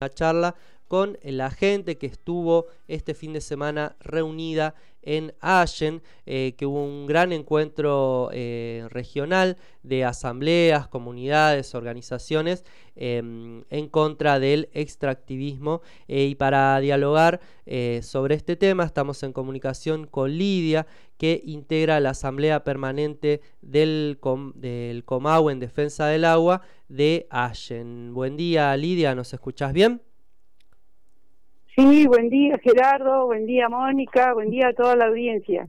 una charla con la gente que estuvo este fin de semana reunida en Allen, eh, que hubo un gran encuentro eh, regional de asambleas, comunidades, organizaciones em, en contra del extractivismo. Eh, y para dialogar sobre este tema estamos en comunicación con Lidia, que integra la Asamblea Permanente del, del Comau en Defensa del Agua de Allen. Buen día Lidia, ¿nos escuchás bien? Sí, buen día Gerardo, buen día Mónica, buen día a toda la audiencia.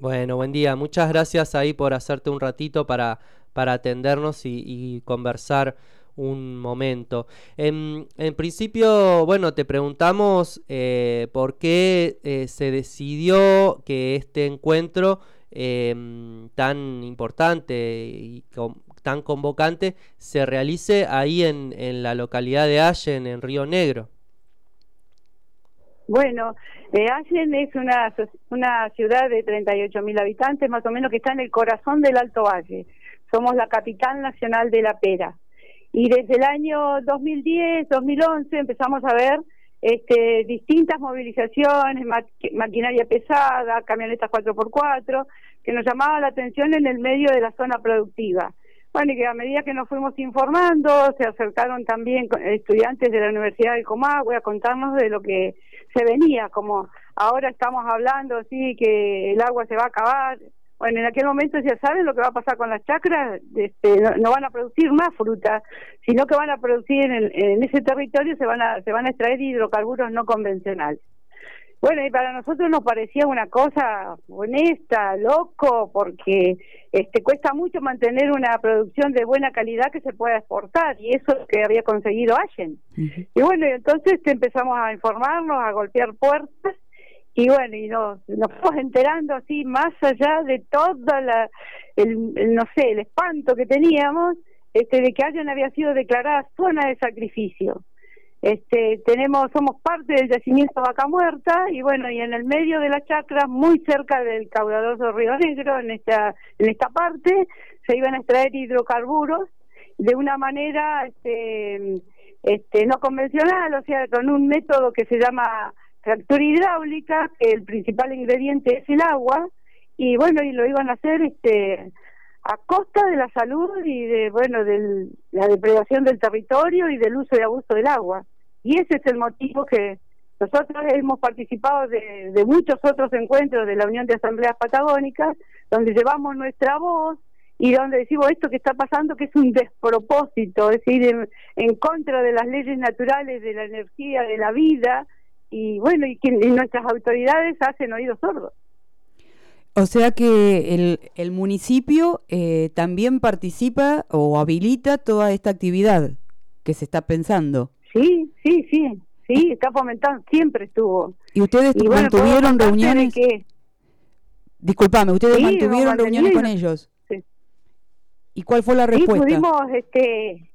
Bueno, buen día. Muchas gracias ahí por hacerte un ratito para, para atendernos y, conversar un momento. En, principio, bueno, te preguntamos eh, por qué eh, se decidió que este encuentro em, tan importante y tan convocante se realice ahí en, en la localidad de Allen, en Río Negro. Bueno, eh, Allen es una, una ciudad de 38 mil habitantes, más o menos, que está en el corazón del Alto Valle. Somos la capital nacional de la pera. Y desde el año 2010, 2011 empezamos a ver este, distintas movilizaciones, maquinaria pesada, camionetas 4x4, que nos llamaba la atención en el medio de la zona productiva. Bueno, y que a medida que nos fuimos informando, se acercaron también estudiantes de la Universidad del Comahue a contarnos de lo que se venía, como ahora estamos hablando, sí, que el agua se va a acabar. Bueno, en aquel momento ya saben lo que va a pasar con las chacras, este, no, van a producir más fruta, sino que van a producir en, en ese territorio se van a se van a extraer hidrocarburos no convencionales. Bueno, y para nosotros nos parecía una cosa honesta, loco, porque este cuesta mucho mantener una producción de buena calidad que se pueda exportar, y eso es lo que había conseguido Allen. Y bueno, entonces empezamos a informarnos, a golpear puertas, y bueno, y nos, nos fuimos enterando así, más allá de todo la, el, no sé, el espanto que teníamos, este de que Allen había sido declarada zona de sacrificio. Este, tenemos, somos parte del yacimiento Vaca Muerta y bueno, y en el medio de la chacra, muy cerca del caudaloso Río Negro, en esta, en esta parte, se iban a extraer hidrocarburos de una manera este, este, no convencional, o sea, con un método que se llama fractura hidráulica, que el principal ingrediente es el agua, y bueno, y lo iban a hacer este a costa de la salud y de bueno de la depredación del territorio y del uso y abuso del agua. Y ese es el motivo que nosotros hemos participado de, muchos otros encuentros de la Unión de Asambleas Patagónicas donde llevamos nuestra voz y donde decimos esto que está pasando que es un despropósito es decir en, contra de las leyes naturales de la energía de la vida y bueno y que nuestras autoridades hacen oídos sordos o sea que el, el municipio eh, también participa o habilita toda esta actividad que se está pensando. Sí, sí, sí, sí, está fomentando, siempre estuvo. ¿Y ustedes mantuvieron reuniones? Que... Disculpame, ¿ustedes mantuvieron reuniones con ellos? Sí. ¿Y cuál fue la respuesta? Sí, pudimos este,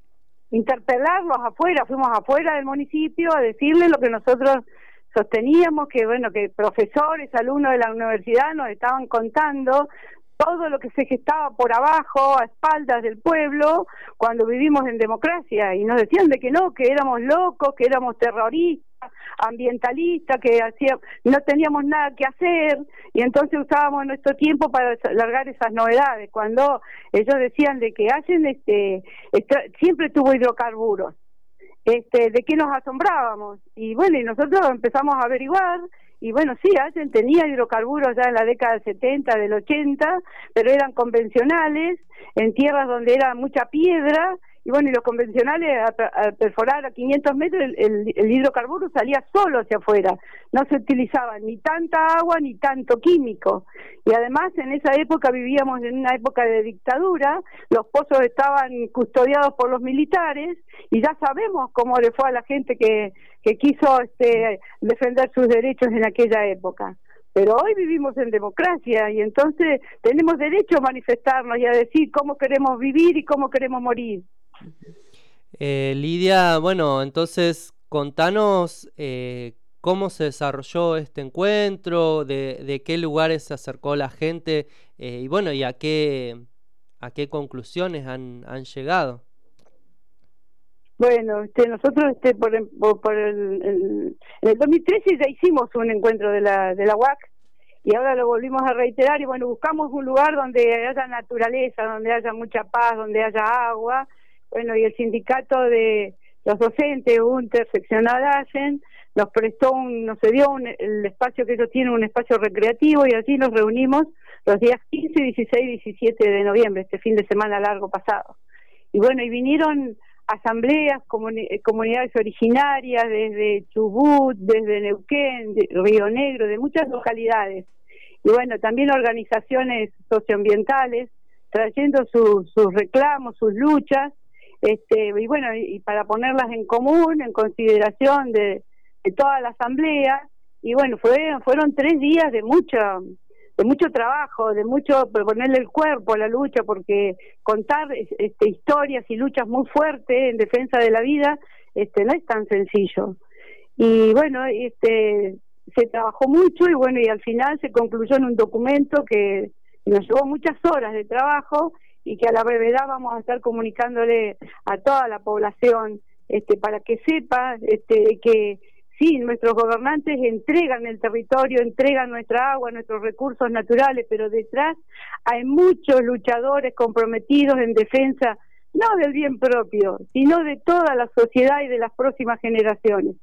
interpelarlos afuera, fuimos afuera del municipio a decirles lo que nosotros sosteníamos que bueno que profesores, alumnos de la universidad nos estaban contando todo lo que se gestaba por abajo, a espaldas del pueblo, cuando vivimos en democracia, y nos decían de que no, que éramos locos, que éramos terroristas, ambientalistas, que hacía, no teníamos nada que hacer, y entonces usábamos nuestro tiempo para largar esas novedades, cuando ellos decían de que hacen este, siempre tuvo hidrocarburos este, de qué nos asombrábamos. Y bueno, y nosotros empezamos a averiguar, y bueno, sí, Allen tenía hidrocarburos ya en la década del 70, del 80, pero eran convencionales, en tierras donde era mucha piedra, y bueno, y los convencionales al perforar a 500 metros el, el, hidrocarburo salía solo hacia afuera, no se utilizaba ni tanta agua ni tanto químico. Y además en esa época vivíamos en una época de dictadura, los pozos estaban custodiados por los militares y ya sabemos cómo le fue a la gente que, que quiso este, defender sus derechos en aquella época. Pero hoy vivimos en democracia y entonces tenemos derecho a manifestarnos y a decir cómo queremos vivir y cómo queremos morir. Eh, Lidia, bueno, entonces contanos eh, cómo se desarrolló este encuentro, de, qué lugares se acercó la gente eh, y bueno, y a qué, a qué conclusiones han, han llegado. Bueno, este, nosotros este, por, por, el, en el 2013 ya hicimos un encuentro de la, de la UAC y ahora lo volvimos a reiterar y bueno, buscamos un lugar donde haya naturaleza, donde haya mucha paz, donde haya agua. Bueno, y el sindicato de los docentes, UNTER, seccional Allen, nos prestó, un, nos dio un, el espacio que ellos tienen, un espacio recreativo y allí nos reunimos los días 15, 16 y 17 de noviembre, este fin de semana largo pasado. Y bueno, y vinieron asambleas, comunidades originarias desde Chubut, desde Neuquén, de Río Negro, de muchas localidades. Y bueno, también organizaciones socioambientales trayendo sus reclamos, sus luchas, este, y bueno, y, para ponerlas en común, en consideración de, de toda la asamblea. Y bueno, fue, fueron tres días de mucho de mucho trabajo, de mucho ponerle el cuerpo a la lucha, porque contar este, historias y luchas muy fuertes en defensa de la vida este, no es tan sencillo. Y bueno, este, se trabajó mucho y bueno, y al final se concluyó en un documento que nos llevó muchas horas de trabajo y que a la brevedad vamos a estar comunicándole a toda la población este, para que sepa este, que sí, nuestros gobernantes entregan el territorio, entregan nuestra agua, nuestros recursos naturales, pero detrás hay muchos luchadores comprometidos en defensa no del bien propio, sino de toda la sociedad y de las próximas generaciones.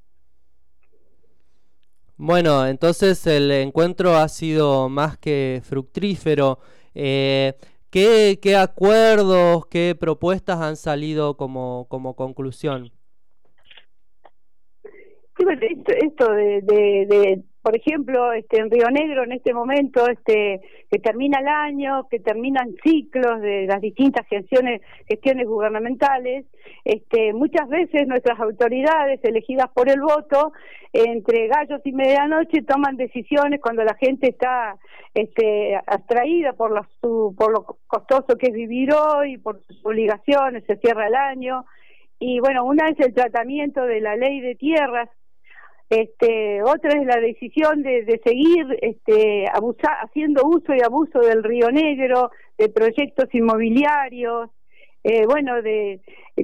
Bueno, entonces el encuentro ha sido más que fructífero. Eh, ¿qué, ¿Qué acuerdos, qué propuestas han salido como, como conclusión? esto, de, por ejemplo, este, en Río Negro en este momento, este, que termina el año, que terminan ciclos de las distintas gestiones, gestiones gubernamentales, este, muchas veces nuestras autoridades elegidas por el voto, entre gallos y medianoche, toman decisiones cuando la gente está este, atraída por, la, por lo costoso que es vivir hoy, por sus obligaciones, se cierra el año. Y bueno, una es el tratamiento de la ley de tierras, este, otra es la decisión de, de seguir este, haciendo uso y abuso del Río Negro, de proyectos inmobiliarios, eh, bueno, de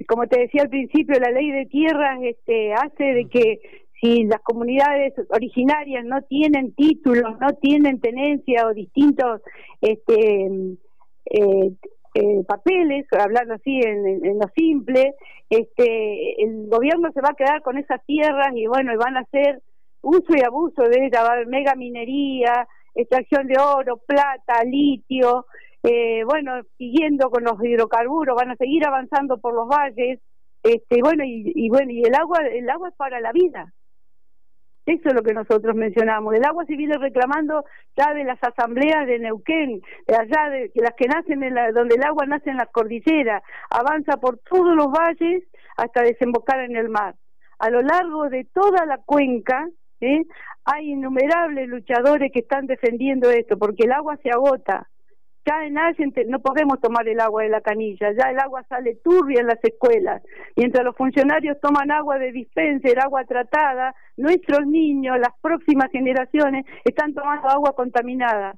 como te decía al principio, la ley de tierras este, hace de que si las comunidades originarias no tienen títulos, no tienen tenencia o distintos este, eh, eh, papeles, hablando así en, lo simple, este, el gobierno se va a quedar con esas tierras y bueno, y van a hacer uso y abuso de ella, va a haber mega minería, extracción de oro, plata, litio, eh, bueno, siguiendo con los hidrocarburos, van a seguir avanzando por los valles, este, bueno, y, y bueno, y el agua, el agua es para la vida, eso es lo que nosotros mencionamos. El agua se viene reclamando ya de las asambleas de Neuquén, de allá, de, las que nacen en la, donde el agua nace en la cordillera, avanza por todos los valles hasta desembocar en el mar. A lo largo de toda la cuenca ¿eh? hay innumerables luchadores que están defendiendo esto, porque el agua se agota. Ya en Allen no podemos tomar el agua de la canilla, ya el agua sale turbia en las escuelas. Mientras los funcionarios toman agua de dispenser, agua tratada, nuestros niños, las próximas generaciones, están tomando agua contaminada.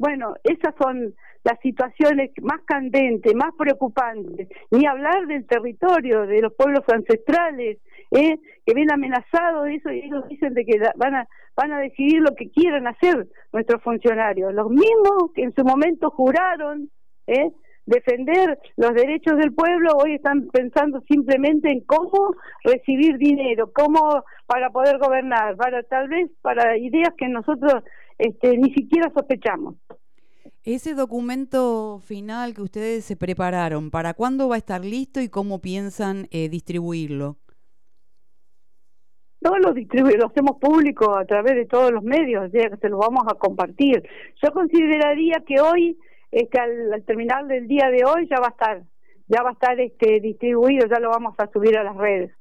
Bueno, esas son las situaciones más candentes, más preocupantes. Ni hablar del territorio, de los pueblos ancestrales, ¿eh? que ven amenazados eso y ellos dicen de que van a van a decidir lo que quieran hacer nuestros funcionarios, los mismos que en su momento juraron ¿eh? Defender los derechos del pueblo, hoy están pensando simplemente en cómo recibir dinero, cómo para poder gobernar, para tal vez para ideas que nosotros este, ni siquiera sospechamos. Ese documento final que ustedes se prepararon, ¿para cuándo va a estar listo y cómo piensan eh, distribuirlo? No lo distribuimos, lo hacemos público a través de todos los medios, ya que se lo vamos a compartir. Yo consideraría que hoy, este, al, terminar del día de hoy, ya va a estar, ya va a estar este, distribuido, ya lo vamos a subir a las redes.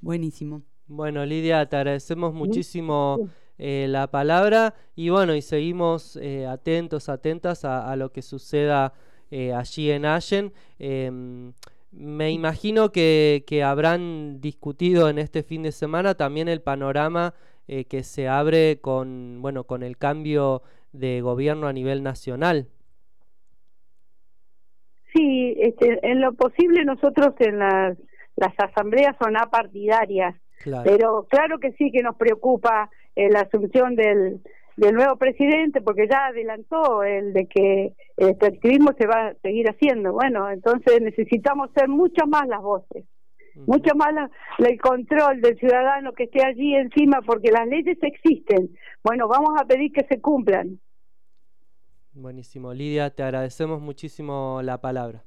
Buenísimo. Bueno, Lidia, te agradecemos muchísimo eh, la palabra y bueno, y seguimos eh, atentos, atentas a, lo que suceda eh, allí en Allen. Em, me imagino que, que, habrán discutido en este fin de semana también el panorama eh, que se abre con, bueno, con el cambio de gobierno a nivel nacional. Sí, este, en lo posible nosotros en las, las asambleas son apartidarias. Pero claro que sí que nos preocupa eh, la asunción del, del nuevo presidente, porque ya adelantó el de que el extractivismo se va a seguir haciendo. Bueno, entonces necesitamos ser mucho más las voces, mucho más el control del ciudadano que esté allí encima, porque las leyes existen. Bueno, vamos a pedir que se cumplan. Buenísimo. Lidia, te agradecemos muchísimo la palabra.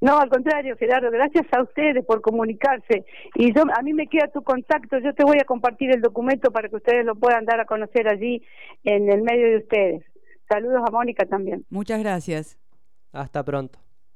No, al contrario, Gerardo, gracias a ustedes por comunicarse. Y yo, a mí me queda tu contacto, yo te voy a compartir el documento para que ustedes lo puedan dar a conocer allí en el medio de ustedes. Saludos a Mónica también. Muchas gracias. Hasta pronto.